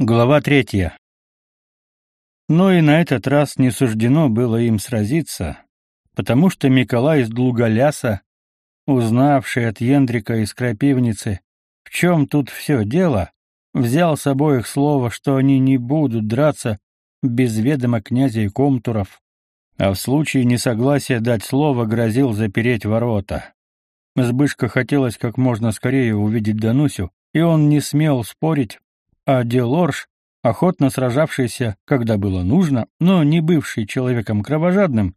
Глава третья. Но и на этот раз не суждено было им сразиться, потому что Николай из Длуголяса, узнавший от Ендрика из Крапивницы, в чем тут все дело, взял с обоих слово, что они не будут драться без ведома князя и комтуров, а в случае несогласия дать слово грозил запереть ворота. Сбышка хотелось как можно скорее увидеть Данусю, и он не смел спорить, а Делорж, охотно сражавшийся, когда было нужно, но не бывший человеком кровожадным,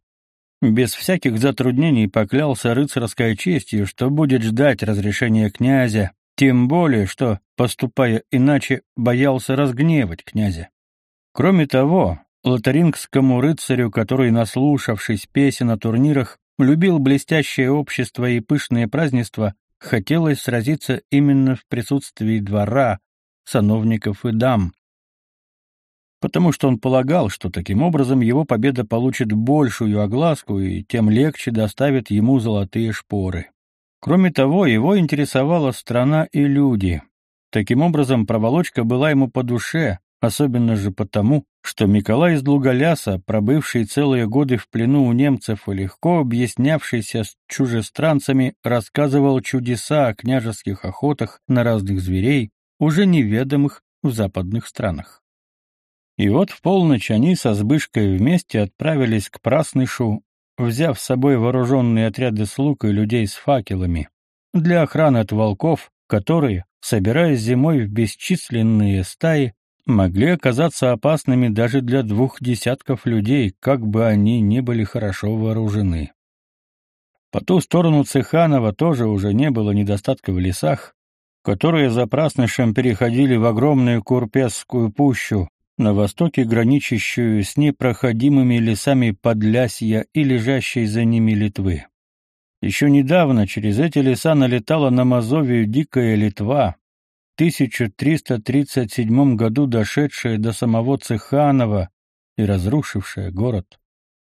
без всяких затруднений поклялся рыцарской честью, что будет ждать разрешения князя, тем более, что, поступая иначе, боялся разгневать князя. Кроме того, лотарингскому рыцарю, который, наслушавшись песен на турнирах, любил блестящее общество и пышные празднества, хотелось сразиться именно в присутствии двора, сановников и дам, потому что он полагал, что таким образом его победа получит большую огласку и тем легче доставит ему золотые шпоры. Кроме того, его интересовала страна и люди. Таким образом, проволочка была ему по душе, особенно же потому, что Николай из Луголяса, пробывший целые годы в плену у немцев и легко объяснявшийся с чужестранцами, рассказывал чудеса о княжеских охотах на разных зверей, уже неведомых в западных странах. И вот в полночь они со Збышкой вместе отправились к Праснышу, взяв с собой вооруженные отряды слуг и людей с факелами, для охраны от волков, которые, собираясь зимой в бесчисленные стаи, могли оказаться опасными даже для двух десятков людей, как бы они ни были хорошо вооружены. По ту сторону Цеханова тоже уже не было недостатка в лесах, которые за Праснышем переходили в огромную Курпесскую пущу, на востоке граничащую с непроходимыми лесами Подлясья и лежащей за ними Литвы. Еще недавно через эти леса налетала на Мазовию дикая Литва, в 1337 году дошедшая до самого Цеханова и разрушившая город.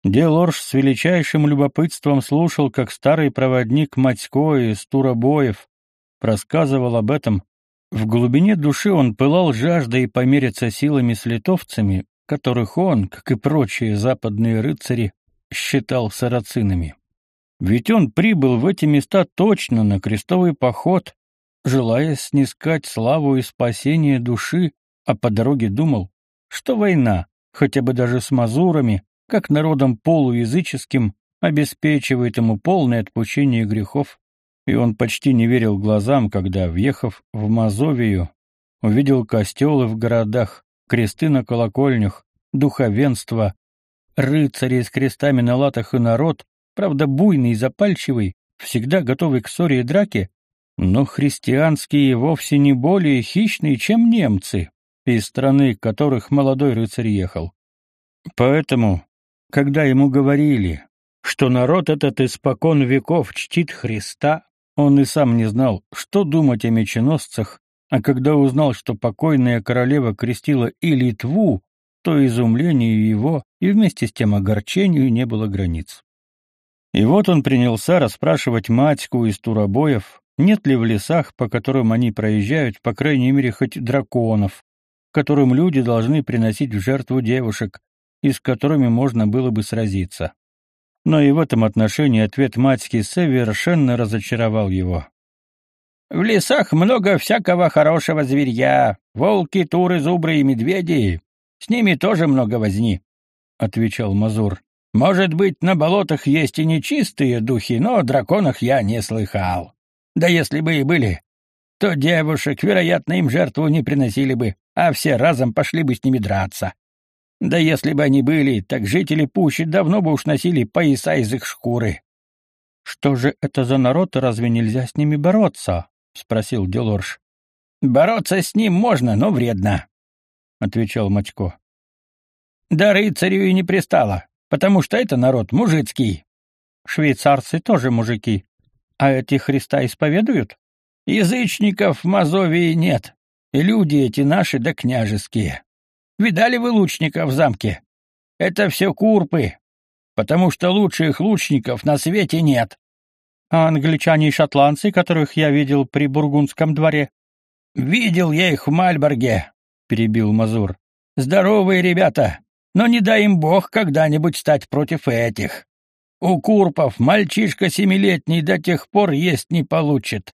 Делорж с величайшим любопытством слушал, как старый проводник Матько из Туробоев рассказывал об этом, в глубине души он пылал жаждой помериться силами с литовцами, которых он, как и прочие западные рыцари, считал сарацинами. Ведь он прибыл в эти места точно на крестовый поход, желая снискать славу и спасение души, а по дороге думал, что война, хотя бы даже с мазурами, как народом полуязыческим, обеспечивает ему полное отпущение грехов и он почти не верил глазам, когда, въехав в Мазовию, увидел костелы в городах, кресты на колокольнях, духовенство, рыцари с крестами на латах и народ, правда буйный и запальчивый, всегда готовый к ссоре и драке, но христианские вовсе не более хищные, чем немцы, из страны которых молодой рыцарь ехал. Поэтому, когда ему говорили, что народ этот испокон веков чтит Христа, он и сам не знал, что думать о меченосцах, а когда узнал, что покойная королева крестила и Литву, то изумлению его и вместе с тем огорчению не было границ. И вот он принялся расспрашивать матьку из Туробоев, нет ли в лесах, по которым они проезжают, по крайней мере, хоть драконов, которым люди должны приносить в жертву девушек, и с которыми можно было бы сразиться но и в этом отношении ответ матьки совершенно разочаровал его. «В лесах много всякого хорошего зверья, волки, туры, зубры и медведи. С ними тоже много возни», — отвечал Мазур. «Может быть, на болотах есть и нечистые духи, но о драконах я не слыхал. Да если бы и были, то девушек, вероятно, им жертву не приносили бы, а все разом пошли бы с ними драться. Да если бы они были, так жители пущи давно бы уж носили пояса из их шкуры. — Что же это за народ, разве нельзя с ними бороться? — спросил Делорж. — Бороться с ним можно, но вредно, — отвечал Мачко. — Да рыцарю и не пристало, потому что это народ мужицкий. — Швейцарцы тоже мужики. А эти Христа исповедуют? — Язычников в Мазовии нет, и люди эти наши да княжеские. Видали вы лучника в замке? Это все курпы, потому что лучших лучников на свете нет. А англичане и шотландцы, которых я видел при бургундском дворе? Видел я их в Мальборге. перебил Мазур. Здоровые ребята, но не дай им бог когда-нибудь стать против этих. У Курпов мальчишка семилетний до тех пор есть не получит,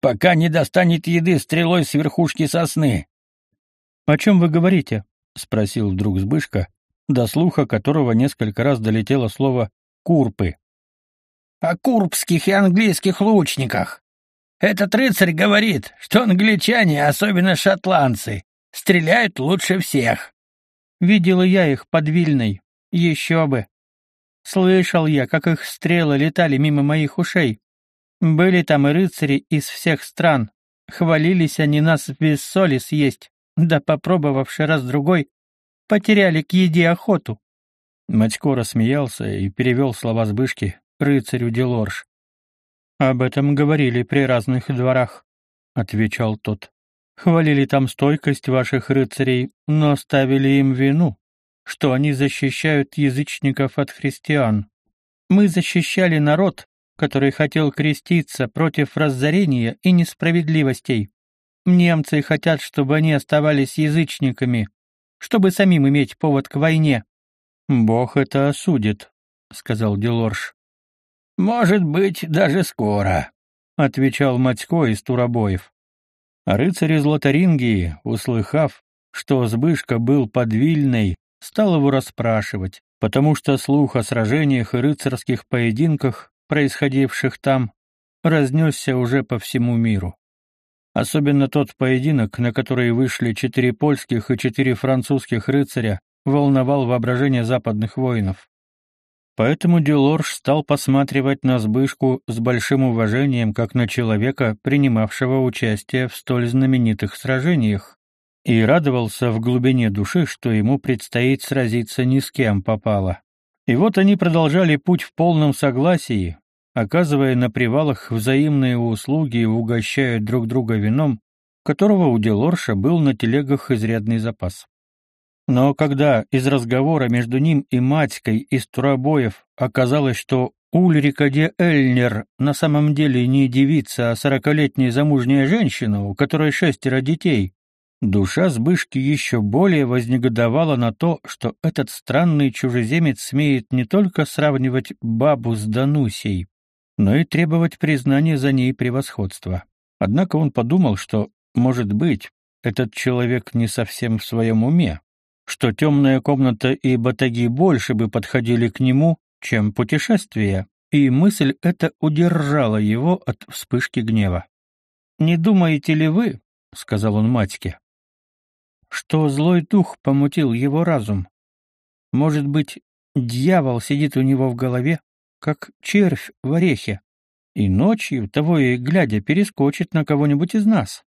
пока не достанет еды стрелой с верхушки сосны. — О чем вы говорите? — спросил вдруг Збышка, до слуха которого несколько раз долетело слово «курпы». — О курбских и английских лучниках. Этот рыцарь говорит, что англичане, особенно шотландцы, стреляют лучше всех. Видела я их под Вильной. Еще бы. Слышал я, как их стрелы летали мимо моих ушей. Были там и рыцари из всех стран. Хвалились они нас без соли съесть, да попробовавши раз-другой, потеряли к еде охоту. Матько рассмеялся и перевел слова Збышки рыцарю Делорж. «Об этом говорили при разных дворах», — отвечал тот. «Хвалили там стойкость ваших рыцарей, но ставили им вину, что они защищают язычников от христиан. Мы защищали народ, который хотел креститься против разорения и несправедливостей. Немцы хотят, чтобы они оставались язычниками, чтобы самим иметь повод к войне. Бог это осудит, сказал Делорж. Может быть, даже скоро, отвечал Матько из Турабоев. Рыцарь из Лотарингии, услыхав, что Збышка был под Вильной, стал его расспрашивать, потому что слух о сражениях и рыцарских поединках, происходивших там, разнесся уже по всему миру. Особенно тот поединок, на который вышли четыре польских и четыре французских рыцаря, волновал воображение западных воинов. Поэтому Дюлорж стал посматривать на Збышку с большим уважением, как на человека, принимавшего участие в столь знаменитых сражениях, и радовался в глубине души, что ему предстоит сразиться ни с кем попало. И вот они продолжали путь в полном согласии, оказывая на привалах взаимные услуги и угощая друг друга вином, которого у Делорша был на телегах изрядный запас. Но когда из разговора между ним и Матькой из Турабоев оказалось, что Ульрика де Эльнер на самом деле не девица, а сорокалетняя замужняя женщина, у которой шестеро детей, Душа Збышки еще более вознегодовала на то, что этот странный чужеземец смеет не только сравнивать бабу с Данусей, но и требовать признания за ней превосходства. Однако он подумал, что, может быть, этот человек не совсем в своем уме, что темная комната и батаги больше бы подходили к нему, чем путешествие, и мысль эта удержала его от вспышки гнева. «Не думаете ли вы, — сказал он матьке, что злой дух помутил его разум. Может быть, дьявол сидит у него в голове, как червь в орехе, и ночью, того и глядя, перескочит на кого-нибудь из нас.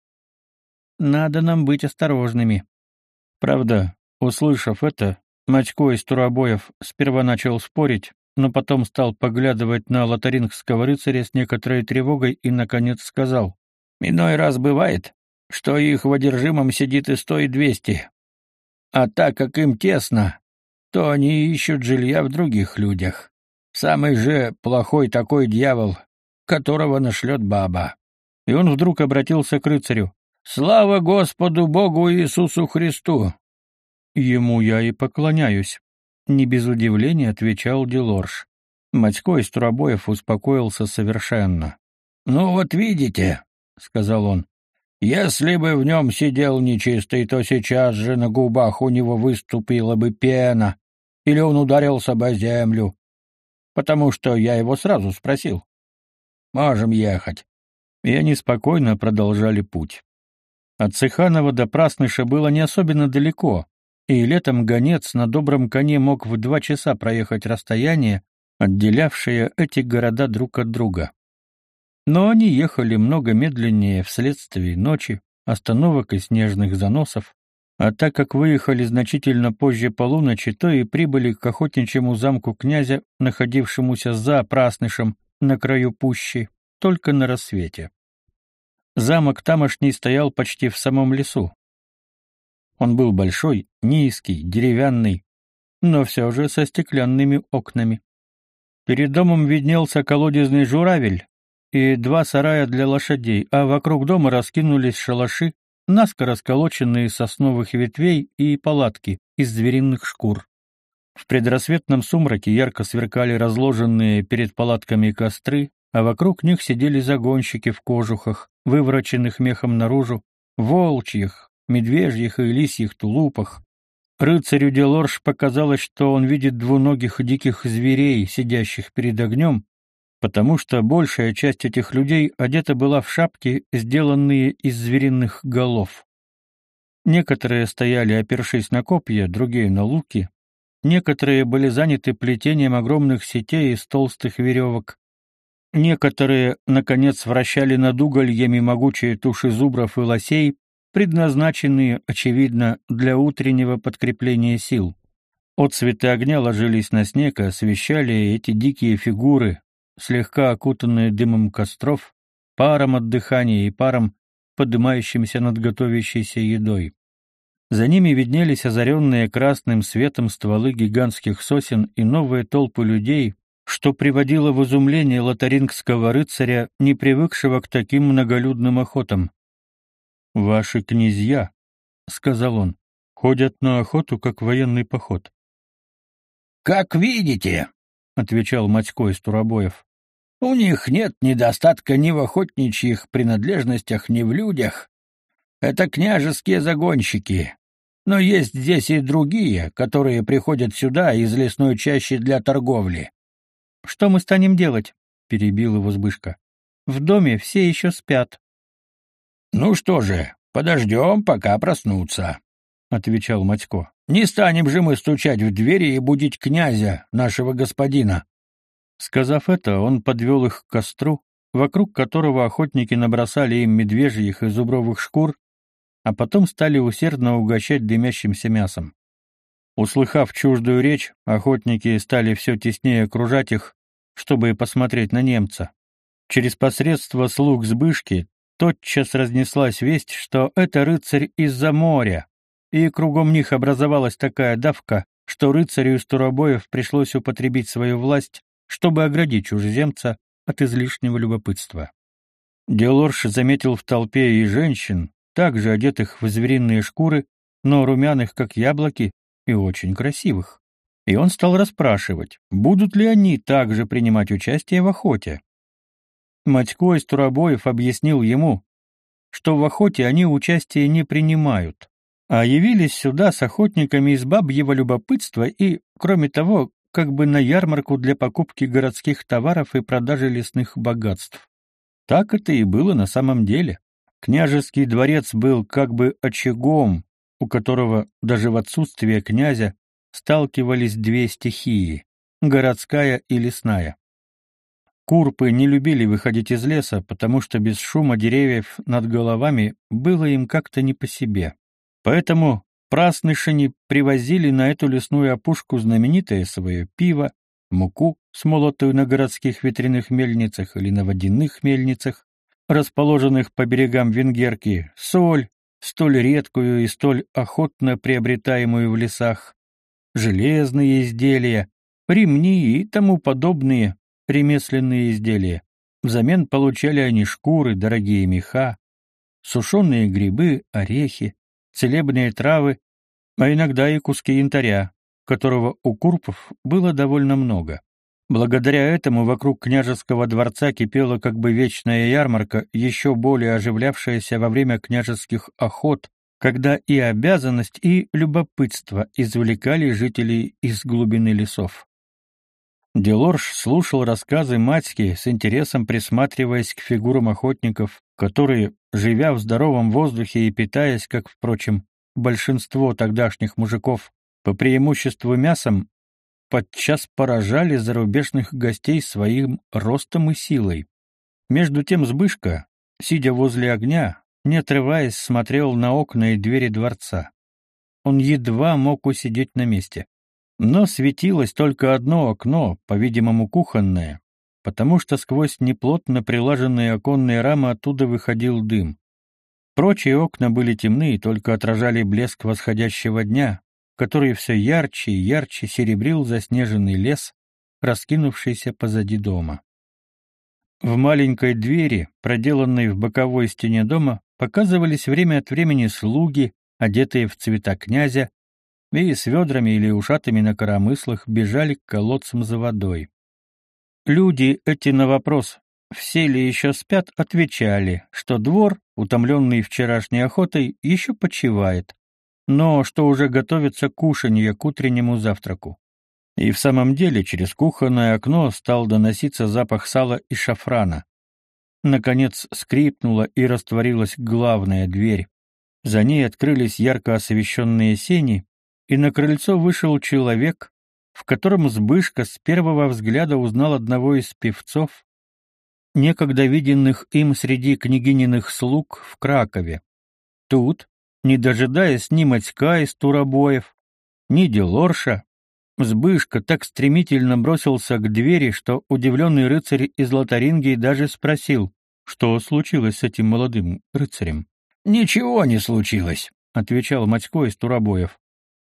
Надо нам быть осторожными. Правда, услышав это, Мачко из Турабоев сперва начал спорить, но потом стал поглядывать на лотарингского рыцаря с некоторой тревогой и, наконец, сказал, «Иной раз бывает, что их в одержимом сидит и сто, и двести. А так как им тесно, то они ищут жилья в других людях. Самый же плохой такой дьявол, которого нашлет баба. И он вдруг обратился к рыцарю. «Слава Господу Богу Иисусу Христу!» «Ему я и поклоняюсь», — не без удивления отвечал Делорж. Матько из Турабоев успокоился совершенно. «Ну вот видите», — сказал он, если бы в нем сидел нечистый, то сейчас же на губах у него выступила бы пена, или он ударился бы о землю, потому что я его сразу спросил. Можем ехать. И они спокойно продолжали путь. От Цеханова до Прасныша было не особенно далеко, и летом гонец на добром коне мог в два часа проехать расстояние, отделявшее эти города друг от друга. Но они ехали много медленнее вследствие ночи, остановок и снежных заносов, а так как выехали значительно позже полуночи, то и прибыли к охотничьему замку князя, находившемуся за Праснышем на краю пущи, только на рассвете. Замок тамошний стоял почти в самом лесу. Он был большой, низкий, деревянный, но все же со стеклянными окнами. Перед домом виднелся колодезный журавель, и два сарая для лошадей, а вокруг дома раскинулись шалаши, наскоро сколоченные сосновых ветвей и палатки из звериных шкур. В предрассветном сумраке ярко сверкали разложенные перед палатками костры, а вокруг них сидели загонщики в кожухах, вывороченных мехом наружу, волчьих, медвежьих и лисьих тулупах. Рыцарю Делорж показалось, что он видит двуногих диких зверей, сидящих перед огнем, потому что большая часть этих людей одета была в шапки, сделанные из звериных голов. Некоторые стояли, опершись на копья, другие — на луки. Некоторые были заняты плетением огромных сетей из толстых веревок. Некоторые, наконец, вращали над угольями могучие туши зубров и лосей, предназначенные, очевидно, для утреннего подкрепления сил. От цветы огня ложились на снег и освещали эти дикие фигуры, слегка окутанные дымом костров, паром от дыхания и паром, поднимающимся над готовящейся едой. За ними виднелись озаренные красным светом стволы гигантских сосен и новые толпы людей, что приводило в изумление лотарингского рыцаря, не привыкшего к таким многолюдным охотам. «Ваши князья», — сказал он, — «ходят на охоту, как военный поход». «Как видите», — отвечал Матько из Туробоев, — «у них нет недостатка ни в охотничьих принадлежностях, ни в людях. Это княжеские загонщики. Но есть здесь и другие, которые приходят сюда из лесной чащи для торговли. Что мы станем делать? перебил его Збышка. В доме все еще спят. Ну что же, подождем, пока проснутся, отвечал Матько. Не станем же мы стучать в двери и будить князя, нашего господина. Сказав это, он подвел их к костру, вокруг которого охотники набросали им медвежьих и зубровых шкур, а потом стали усердно угощать дымящимся мясом. Услыхав чуждую речь, охотники стали все теснее окружать их, чтобы посмотреть на немца. Через посредство слуг Збышки тотчас разнеслась весть, что это рыцарь из-за моря, и кругом них образовалась такая давка, что рыцарю из пришлось употребить свою власть, чтобы оградить чужеземца от излишнего любопытства. Делорш заметил в толпе и женщин, также одетых в звериные шкуры, но румяных, как яблоки, и очень красивых. И он стал расспрашивать, будут ли они также принимать участие в охоте. Матько из Туробоев объяснил ему, что в охоте они участие не принимают, а явились сюда с охотниками из бабьего любопытства и, кроме того, как бы на ярмарку для покупки городских товаров и продажи лесных богатств. Так это и было на самом деле. Княжеский дворец был как бы очагом, у которого даже в отсутствие князя сталкивались две стихии — городская и лесная. Курпы не любили выходить из леса, потому что без шума деревьев над головами было им как-то не по себе. Поэтому праснышени привозили на эту лесную опушку знаменитое свое пиво, муку, смолотую на городских ветряных мельницах или на водяных мельницах, расположенных по берегам Венгерки, соль, столь редкую и столь охотно приобретаемую в лесах, железные изделия, ремни и тому подобные ремесленные изделия. Взамен получали они шкуры, дорогие меха, сушеные грибы, орехи, целебные травы, а иногда и куски янтаря, которого у курпов было довольно много. Благодаря этому вокруг княжеского дворца кипела как бы вечная ярмарка, еще более оживлявшаяся во время княжеских охот, когда и обязанность, и любопытство извлекали жителей из глубины лесов. Делорж слушал рассказы Матьки с интересом присматриваясь к фигурам охотников, которые, живя в здоровом воздухе и питаясь, как, впрочем, большинство тогдашних мужиков, по преимуществу мясом, подчас поражали зарубежных гостей своим ростом и силой. Между тем Збышка, сидя возле огня, не отрываясь, смотрел на окна и двери дворца. Он едва мог усидеть на месте. Но светилось только одно окно, по-видимому, кухонное, потому что сквозь неплотно прилаженные оконные рамы оттуда выходил дым. Прочие окна были темны и только отражали блеск восходящего дня, который все ярче и ярче серебрил заснеженный лес, раскинувшийся позади дома. В маленькой двери, проделанной в боковой стене дома, показывались время от времени слуги, одетые в цвета князя, и с ведрами или ушатами на коромыслах бежали к колодцам за водой. Люди эти на вопрос, все ли еще спят, отвечали, что двор, утомленный вчерашней охотой, еще почивает, но что уже готовится кушанье к утреннему завтраку. И в самом деле через кухонное окно стал доноситься запах сала и шафрана. Наконец скрипнула и растворилась главная дверь. За ней открылись ярко освещенные сени, и на крыльцо вышел человек, в котором Сбышка с первого взгляда узнал одного из певцов, некогда виденных им среди княгининых слуг в Кракове. Тут, не дожидаясь ни Матька из Туробоев, ни Делорша, Сбышка так стремительно бросился к двери, что удивленный рыцарь из Лотарингии даже спросил, что случилось с этим молодым рыцарем. «Ничего не случилось», — отвечал Матько из Туробоев.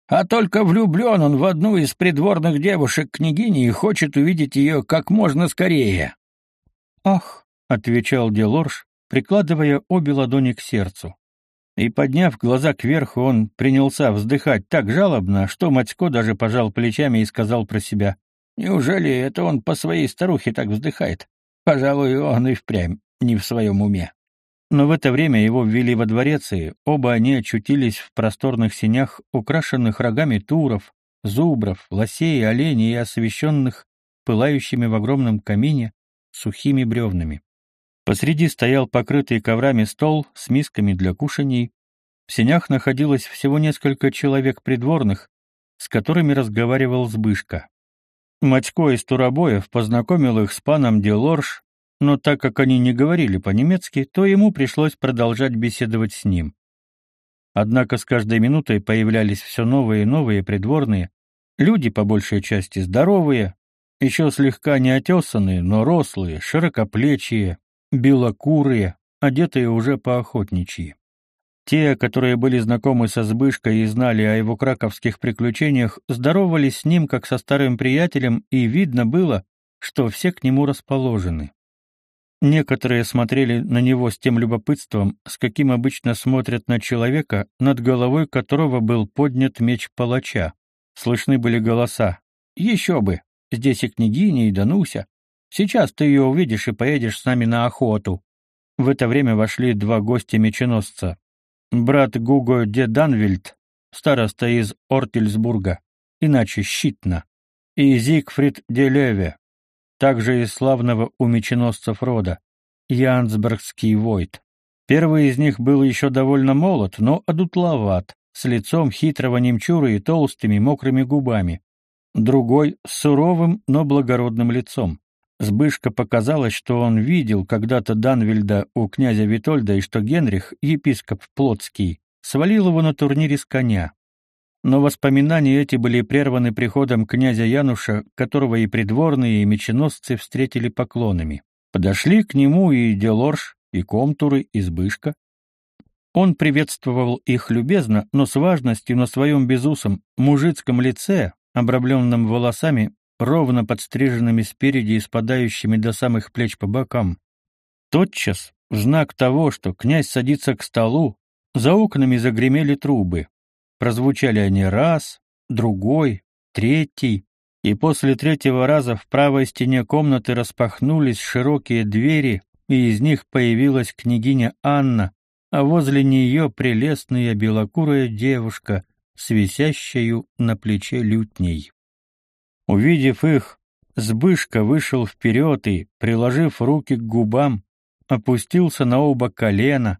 «А только влюблен он в одну из придворных девушек княгини и хочет увидеть ее как можно скорее». «Ах», — отвечал Делорж, прикладывая обе ладони к сердцу. И, подняв глаза кверху, он принялся вздыхать так жалобно, что Матько даже пожал плечами и сказал про себя. «Неужели это он по своей старухе так вздыхает? Пожалуй, он и впрямь не в своем уме». Но в это время его ввели во дворец, и оба они очутились в просторных сенях, украшенных рогами туров, зубров, лосей, оленей и освещенных пылающими в огромном камине сухими бревнами. Посреди стоял покрытый коврами стол с мисками для кушаний. В сенях находилось всего несколько человек придворных, с которыми разговаривал Збышка. Матько из Турабоев познакомил их с паном Делорж, но так как они не говорили по-немецки, то ему пришлось продолжать беседовать с ним. Однако с каждой минутой появлялись все новые и новые придворные, люди по большей части здоровые, еще слегка неотесанные, но рослые, широкоплечие, белокурые, одетые уже поохотничьи. Те, которые были знакомы со Збышкой и знали о его краковских приключениях, здоровались с ним как со старым приятелем, и видно было, что все к нему расположены. Некоторые смотрели на него с тем любопытством, с каким обычно смотрят на человека, над головой которого был поднят меч палача. Слышны были голоса. «Еще бы! Здесь и княгиня, и Дануся. Сейчас ты ее увидишь и поедешь с нами на охоту». В это время вошли два гостя-меченосца. Брат Гуго де Данвильд, староста из Ортельсбурга, иначе Щитна, и Зигфрид де Леве, также из славного у меченосцев рода, Янсбергский войт. Первый из них был еще довольно молод, но одутловат, с лицом хитрого немчура и толстыми мокрыми губами. Другой — с суровым, но благородным лицом. Сбышка показалось, что он видел когда-то Данвильда у князя Витольда и что Генрих, епископ Плотский, свалил его на турнире с коня. Но воспоминания эти были прерваны приходом князя Януша, которого и придворные, и меченосцы встретили поклонами. Подошли к нему и Делорж, и Комтуры, и Сбышка. Он приветствовал их любезно, но с важностью на своем безусом мужицком лице, обрамленном волосами, ровно подстриженными спереди и спадающими до самых плеч по бокам. Тотчас, в знак того, что князь садится к столу, за окнами загремели трубы. Прозвучали они раз, другой, третий, и после третьего раза в правой стене комнаты распахнулись широкие двери, и из них появилась княгиня Анна, а возле нее прелестная белокурая девушка с на плече лютней. Увидев их, Сбышка вышел вперед и, приложив руки к губам, опустился на оба колена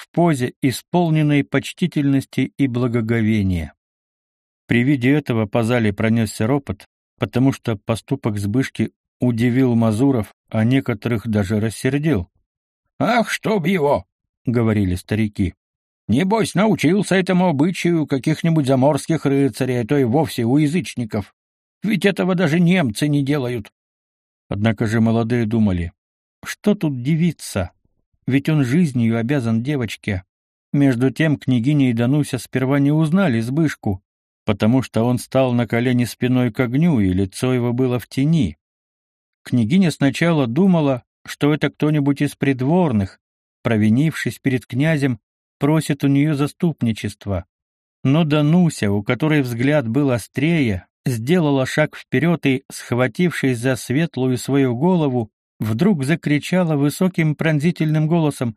в позе исполненной почтительности и благоговения. При виде этого по зале пронесся ропот, потому что поступок Сбышки удивил Мазуров, а некоторых даже рассердил. «Ах, чтоб его!» — говорили старики. «Небось, научился этому обычаю каких-нибудь заморских рыцарей, а то и вовсе у язычников. Ведь этого даже немцы не делают. Однако же молодые думали, что тут девица? Ведь он жизнью обязан девочке. Между тем княгиня и Дануся сперва не узнали Збышку, потому что он стал на колени спиной к огню, и лицо его было в тени. Княгиня сначала думала, что это кто-нибудь из придворных, провинившись перед князем, просит у нее заступничества. Но Дануся, у которой взгляд был острее, сделала шаг вперед и, схватившись за светлую свою голову, вдруг закричала высоким пронзительным голосом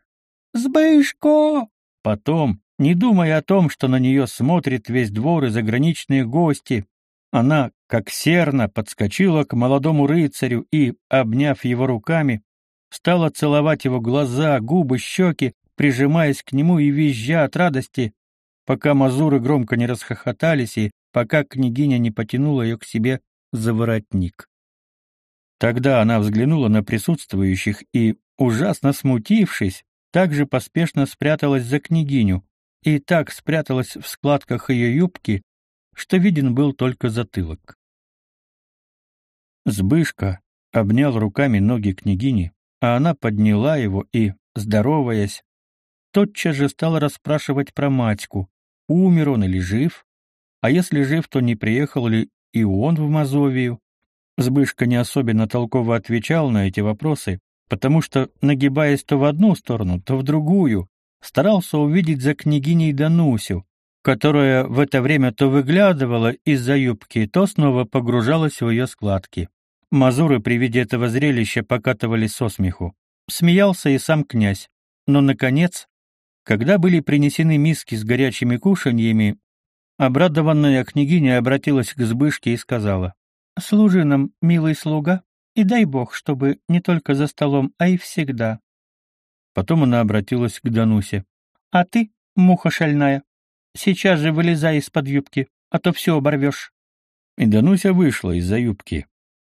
«Сбышко!». Потом, не думая о том, что на нее смотрит весь двор и заграничные гости, она, как серна, подскочила к молодому рыцарю и, обняв его руками, стала целовать его глаза, губы, щеки, прижимаясь к нему и визжа от радости, пока мазуры громко не расхохотались и пока княгиня не потянула ее к себе за воротник. Тогда она взглянула на присутствующих и, ужасно смутившись, также поспешно спряталась за княгиню и так спряталась в складках ее юбки, что виден был только затылок. Сбышка обнял руками ноги княгини, а она подняла его и, здороваясь, тотчас же стала расспрашивать про матьку, умер он или жив, а если жив, то не приехал ли и он в Мазовию. Сбышка не особенно толково отвечал на эти вопросы, потому что, нагибаясь то в одну сторону, то в другую, старался увидеть за княгиней Данусю, которая в это время то выглядывала из-за юбки, то снова погружалась в ее складки. Мазуры при виде этого зрелища покатывались со смеху. Смеялся и сам князь. Но, наконец, когда были принесены миски с горячими кушаньями, обрадованная княгиня обратилась к Збышке и сказала, «Служи нам, милый слуга, и дай Бог, чтобы не только за столом, а и всегда». Потом она обратилась к Данусе. «А ты, муха шальная, сейчас же вылезай из-под юбки, а то все оборвешь». И Дануся вышла из-за юбки.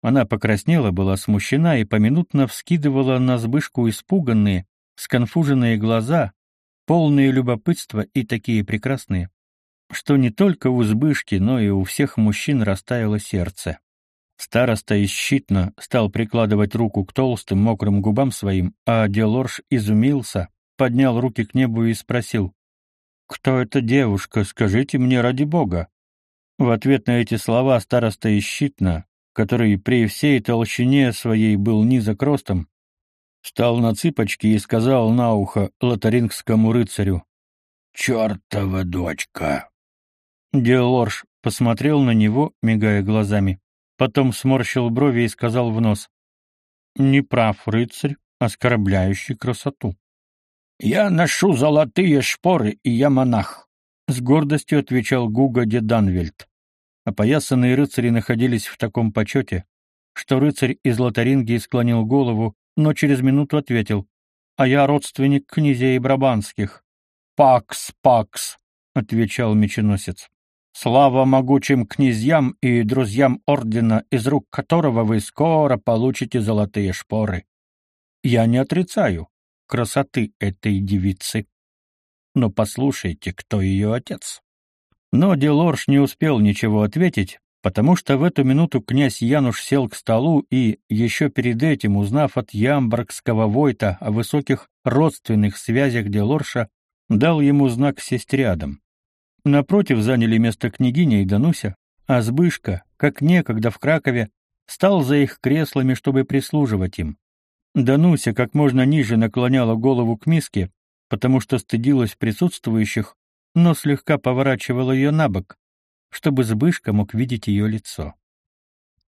Она покраснела, была смущена и поминутно вскидывала на Збышку испуганные, сконфуженные глаза, полные любопытства и такие прекрасные, что не только у Збышки, но и у всех мужчин растаяло сердце. Староста исчитно стал прикладывать руку к толстым мокрым губам своим, а Делорж изумился, поднял руки к небу и спросил, «Кто эта девушка, скажите мне ради бога?» В ответ на эти слова староста исчитно, который при всей толщине своей был низок ростом, встал на цыпочки и сказал на ухо лотарингскому рыцарю, «Чертова дочка!» Делорж посмотрел на него, мигая глазами. Потом сморщил брови и сказал в нос. «Не прав рыцарь, оскорбляющий красоту». «Я ношу золотые шпоры, и я монах», — с гордостью отвечал Гуга де Данвельд. Опоясанные рыцари находились в таком почете, что рыцарь из Лотарингии склонил голову, но через минуту ответил, «А я родственник князей Брабанских». «Пакс, пакс», — отвечал меченосец. Слава могучим князьям и друзьям ордена, из рук которого вы скоро получите золотые шпоры. Я не отрицаю красоты этой девицы. Но послушайте, кто ее отец. Но Делорж не успел ничего ответить, потому что в эту минуту князь Януш сел к столу и, еще перед этим, узнав от ямбргского войта о высоких родственных связях Делорша, дал ему знак сесть рядом. Напротив заняли место княгиня и Дануся, а Збышка, как некогда в Кракове, стал за их креслами, чтобы прислуживать им. Дануся как можно ниже наклоняла голову к миске, потому что стыдилась присутствующих, но слегка поворачивала ее на бок, чтобы Збышка мог видеть ее лицо.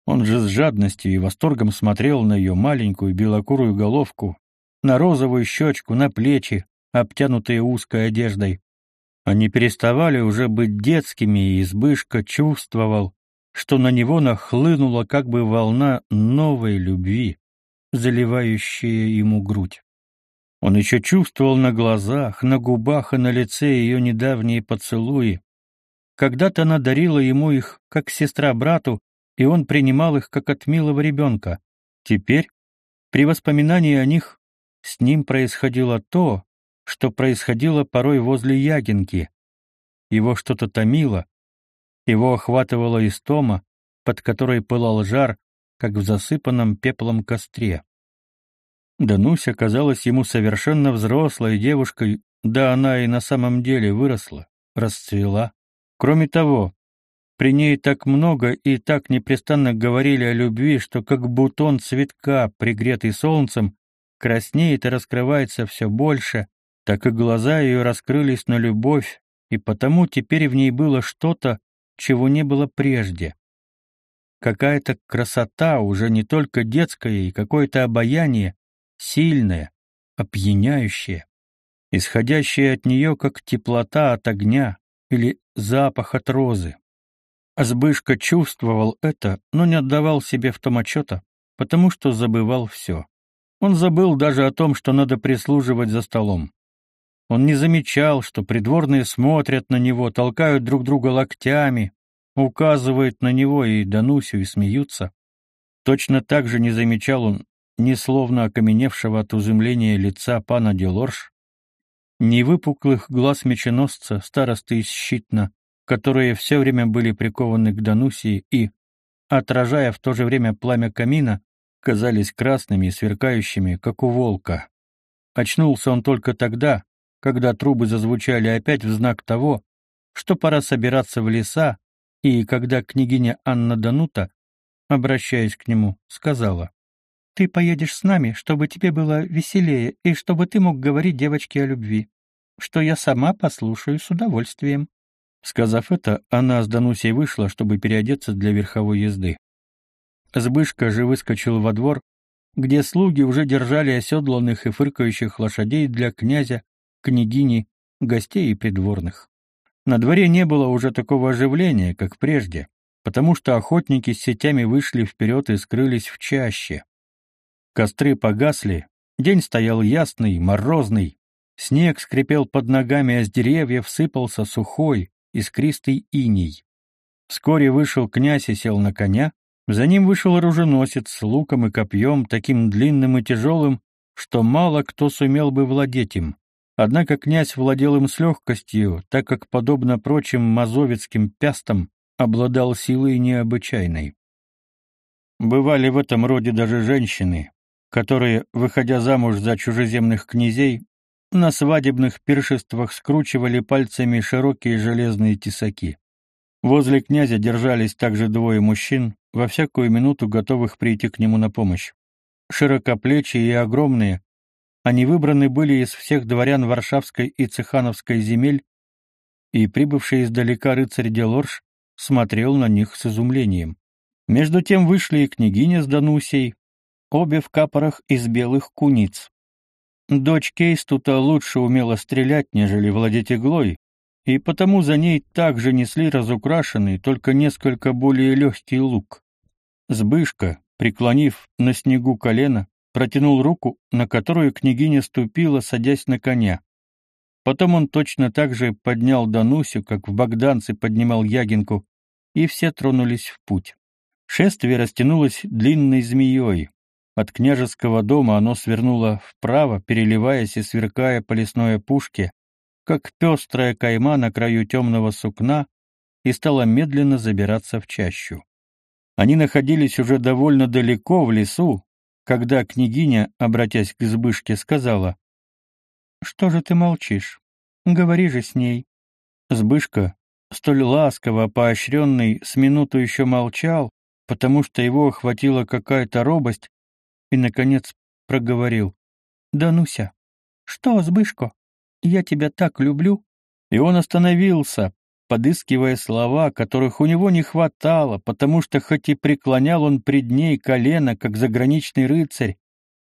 Он же с жадностью и восторгом смотрел на ее маленькую белокурую головку, на розовую щечку, на плечи, обтянутые узкой одеждой, они переставали уже быть детскими, и Избышка чувствовал, что на него нахлынула как бы волна новой любви, заливающая ему грудь. Он еще чувствовал на глазах, на губах и на лице ее недавние поцелуи. Когда-то она дарила ему их, как сестра брату, и он принимал их, как от милого ребенка. Теперь, при воспоминании о них, с ним происходило то, что происходило порой возле Ягинки. Его что-то томило, его охватывала истома, под которой пылал жар, как в засыпанном пеплом костре. Дануся казалась ему совершенно взрослой девушкой, да она и на самом деле выросла, расцвела. Кроме того, при ней так много и так непрестанно говорили о любви, что как бутон цветка, пригретый солнцем, краснеет и раскрывается все больше, так и глаза ее раскрылись на любовь, и потому теперь в ней было что-то, чего не было прежде. Какая-то красота, уже не только детская, и какое-то обаяние, сильное, опьяняющее, исходящее от нее, как теплота от огня или запах от розы. Азбышка чувствовал это, но не отдавал себе в том отчета, потому что забывал все. Он забыл даже о том, что надо прислуживать за столом. Он не замечал, что придворные смотрят на него, толкают друг друга локтями, указывают на него и Данусю и смеются. Точно так же не замечал он ни словно окаменевшего от изумления лица пана Делорж, ни выпуклых глаз меченосца, старосты из Щитна, которые все время были прикованы к Данусии и, отражая в то же время пламя камина, казались красными и сверкающими, как у волка. Очнулся он только тогда, когда трубы зазвучали опять в знак того, что пора собираться в леса, и когда княгиня Анна Данута, обращаясь к нему, сказала, «Ты поедешь с нами, чтобы тебе было веселее и чтобы ты мог говорить девочке о любви, что я сама послушаю с удовольствием». Сказав это, она с Данусей вышла, чтобы переодеться для верховой езды. Збышка же выскочил во двор, где слуги уже держали оседланных и фыркающих лошадей для князя, княгини, гостей и придворных. На дворе не было уже такого оживления, как прежде, потому что охотники с сетями вышли вперед и скрылись в чаще. Костры погасли, день стоял ясный, морозный, снег скрипел под ногами, а с деревьев сыпался сухой, искристый иней. Вскоре вышел князь и сел на коня, за ним вышел оруженосец с луком и копьем, таким длинным и тяжелым, что мало кто сумел бы владеть им. Однако князь владел им с легкостью, так как, подобно прочим мазовецким пястам, обладал силой необычайной. Бывали в этом роде даже женщины, которые, выходя замуж за чужеземных князей, на свадебных пиршествах скручивали пальцами широкие железные тесаки. Возле князя держались также двое мужчин, во всякую минуту готовых прийти к нему на помощь. Широкоплечие и огромные, они выбраны были из всех дворян Варшавской и Цехановской земель, и прибывший издалека рыцарь Делорж смотрел на них с изумлением. Между тем вышли и княгиня с Данусей, обе в капорах из белых куниц. Дочь Кейстута лучше умела стрелять, нежели владеть иглой, и потому за ней также несли разукрашенный, только несколько более легкий лук. Сбышка, преклонив на снегу колено, протянул руку, на которую княгиня ступила, садясь на коня. Потом он точно так же поднял Данусю, как в Богданце поднимал Ягинку, и все тронулись в путь. Шествие растянулось длинной змеей. От княжеского дома оно свернуло вправо, переливаясь и сверкая по лесной опушке, как пестрая кайма на краю темного сукна, и стало медленно забираться в чащу. Они находились уже довольно далеко в лесу, когда княгиня, обратясь к избышке, сказала, «Что же ты молчишь? Говори же с ней». Збышка, столь ласково поощренный, с минуту еще молчал, потому что его охватила какая-то робость, и, наконец, проговорил. «Дануся, что, Збышко, я тебя так люблю». И он остановился, подыскивая слова, которых у него не хватало, потому что хоть и преклонял он пред ней колено, как заграничный рыцарь,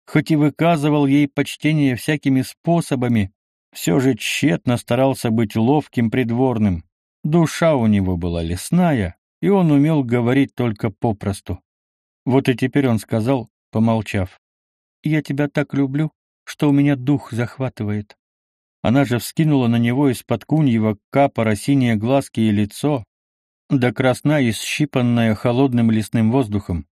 хоть и выказывал ей почтение всякими способами, все же тщетно старался быть ловким придворным. Душа у него была лесная, и он умел говорить только попросту. Вот и теперь он сказал, помолчав, «Я тебя так люблю, что у меня дух захватывает. Она же вскинула на него из-под куньего капора синие глазки и лицо, да красна и щипанная холодным лесным воздухом.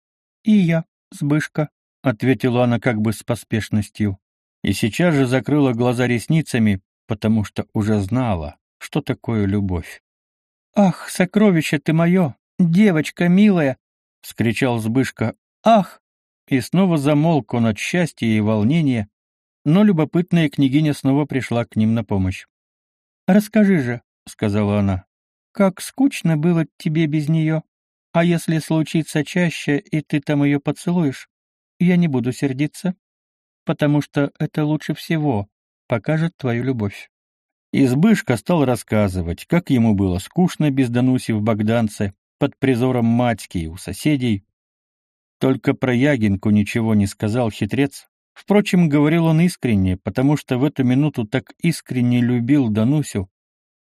«И я, Сбышка», — ответила она как бы с поспешностью, и сейчас же закрыла глаза ресницами, потому что уже знала, что такое любовь. «Ах, сокровище ты мое, девочка милая!» — вскричал Сбышка. «Ах!» И снова замолк он от счастья и волнения, но любопытная княгиня снова пришла к ним на помощь. «Расскажи же», — сказала она, — «как скучно было тебе без нее. А если случится чаще, и ты там ее поцелуешь, я не буду сердиться». потому что это лучше всего покажет твою любовь. Избышка стал рассказывать, как ему было скучно без Дануси в Богданце, под призором матьки у соседей. Только про Ягинку ничего не сказал хитрец. Впрочем, говорил он искренне, потому что в эту минуту так искренне любил Данусю,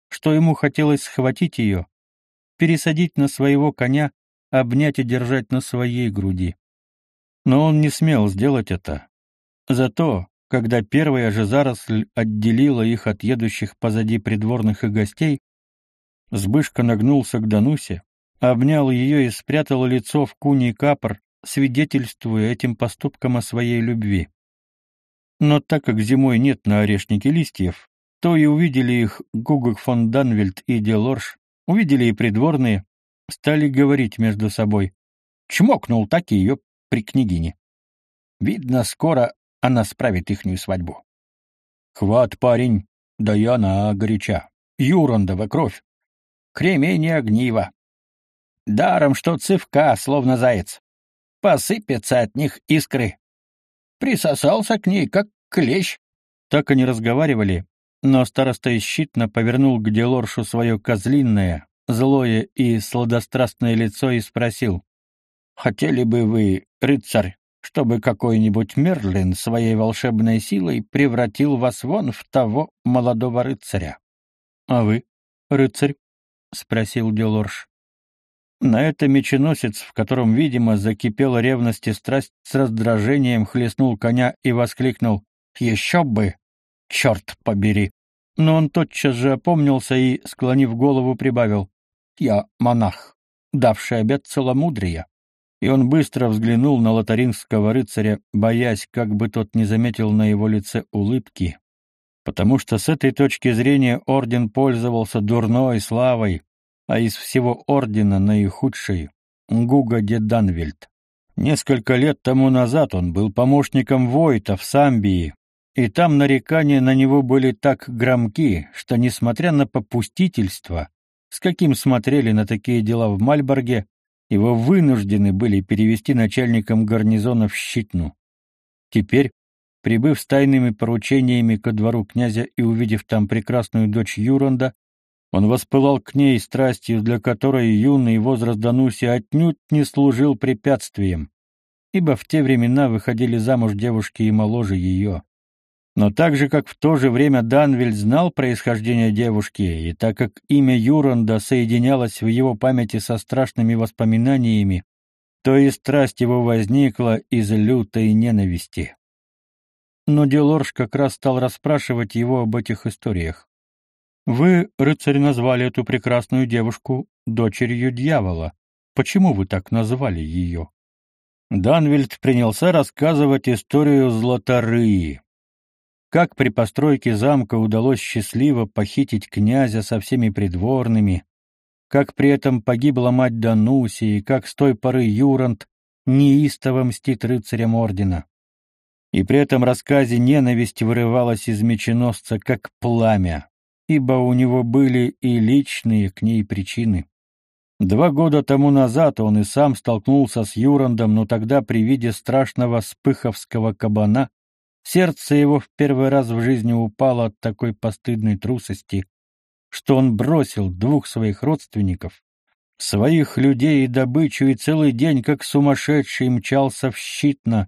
что ему хотелось схватить ее, пересадить на своего коня, обнять и держать на своей груди. Но он не смел сделать это. Зато, когда первая же заросль отделила их от едущих позади придворных и гостей, Сбышка нагнулся к Данусе, обнял ее и спрятал лицо в куний капор, свидетельствуя этим поступком о своей любви. Но так как зимой нет на орешнике листьев, то и увидели их Гугок фон Данвельд и Делорж, увидели и придворные, стали говорить между собой. Чмокнул так ее при княгине. Видно, скоро она справит ихнюю свадьбу. Хват, парень, да я на горяча. Юрандова кровь. Кремень и огниво. Даром, что цывка, словно заяц. Посыпятся от них искры. Присосался к ней, как клещ. Так они разговаривали, но староста исчитно повернул к Делоршу свое козлинное, злое и сладострастное лицо и спросил. «Хотели бы вы, рыцарь, чтобы какой-нибудь Мерлин своей волшебной силой превратил вас вон в того молодого рыцаря. — А вы, рыцарь? — спросил Делорж. На это меченосец, в котором, видимо, закипела ревность и страсть, с раздражением хлестнул коня и воскликнул «Еще бы! Черт побери!» Но он тотчас же опомнился и, склонив голову, прибавил «Я монах, давший обет целомудрия» и он быстро взглянул на лотарингского рыцаря, боясь, как бы тот не заметил на его лице улыбки, потому что с этой точки зрения орден пользовался дурной славой, а из всего ордена наихудшей — Гуга де Данвельд. Несколько лет тому назад он был помощником Войта в Самбии, и там нарекания на него были так громки, что, несмотря на попустительство, с каким смотрели на такие дела в Мальборге, его вынуждены были перевести начальником гарнизона в Щитну. Теперь, прибыв с тайными поручениями ко двору князя и увидев там прекрасную дочь Юранда, он воспылал к ней страстью, для которой юный возраст Дануси отнюдь не служил препятствием, ибо в те времена выходили замуж девушки и моложе ее. Но так же, как в то же время Данвиль знал происхождение девушки, и так как имя Юранда соединялось в его памяти со страшными воспоминаниями, то и страсть его возникла из лютой ненависти. Но Делорж как раз стал расспрашивать его об этих историях. «Вы, рыцарь, назвали эту прекрасную девушку дочерью дьявола. Почему вы так назвали ее?» Данвильд принялся рассказывать историю Златорыи, как при постройке замка удалось счастливо похитить князя со всеми придворными, как при этом погибла мать Дануси и как с той поры Юрант неистово мстит рыцарям ордена. И при этом рассказе ненависть вырывалась из меченосца как пламя, ибо у него были и личные к ней причины. Два года тому назад он и сам столкнулся с Юрандом, но тогда при виде страшного спыховского кабана Сердце его в первый раз в жизни упало от такой постыдной трусости, что он бросил двух своих родственников, своих людей и добычу, и целый день, как сумасшедший, мчался в Щитно,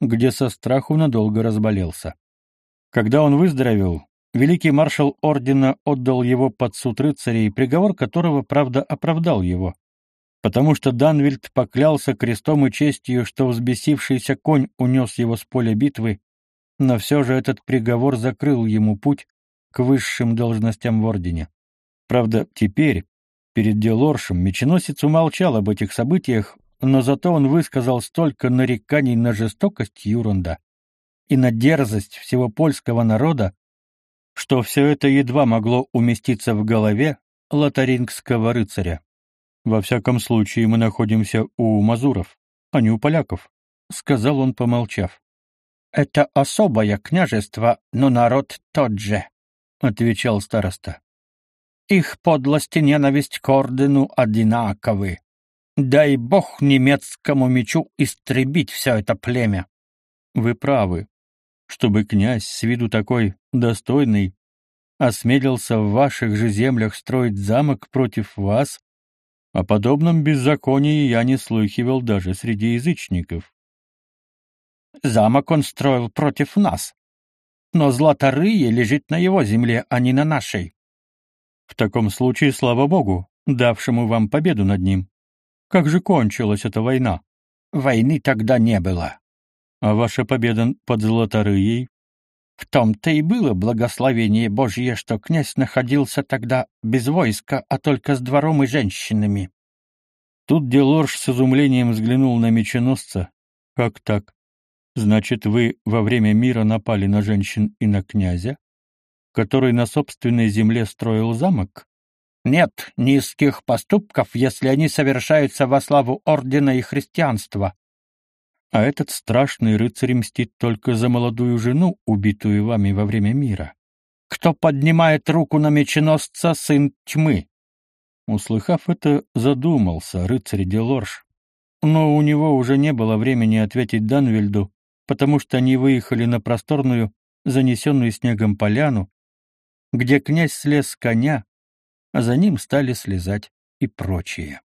где со страху надолго разболелся. Когда он выздоровел, великий маршал ордена отдал его под суд рыцарей, приговор которого, правда, оправдал его, потому что Данвильд поклялся крестом и честью, что взбесившийся конь унес его с поля битвы, но все же этот приговор закрыл ему путь к высшим должностям в ордене. Правда, теперь, перед Делоршем, меченосец умолчал об этих событиях, но зато он высказал столько нареканий на жестокость Юрунда и на дерзость всего польского народа, что все это едва могло уместиться в голове лотарингского рыцаря. «Во всяком случае, мы находимся у мазуров, а не у поляков», — сказал он, помолчав. Это особое княжество, но народ тот же, отвечал староста. Их подлость и ненависть к ордену одинаковы. Дай бог немецкому мечу истребить все это племя. Вы правы, чтобы князь с виду такой достойный осмелился в ваших же землях строить замок против вас, о подобном беззаконии я не слыхивал даже среди язычников. Замок он строил против нас, но Златорые лежит на его земле, а не на нашей. В таком случае, слава богу, давшему вам победу над ним. Как же кончилась эта война? Войны тогда не было. А ваша победа под Златорыей? В том-то и было благословение Божье, что князь находился тогда без войска, а только с двором и женщинами. Тут Делорж с изумлением взглянул на меченосца. Как так? Значит, вы во время мира напали на женщин и на князя, который на собственной земле строил замок? Нет низких поступков, если они совершаются во славу ордена и христианства. А этот страшный рыцарь мстит только за молодую жену, убитую вами во время мира. Кто поднимает руку на меченосца, сын тьмы? Услыхав это, задумался рыцарь Делорж. Но у него уже не было времени ответить Данвельду, потому что они выехали на просторную, занесенную снегом поляну, где князь слез с коня, а за ним стали слезать и прочие.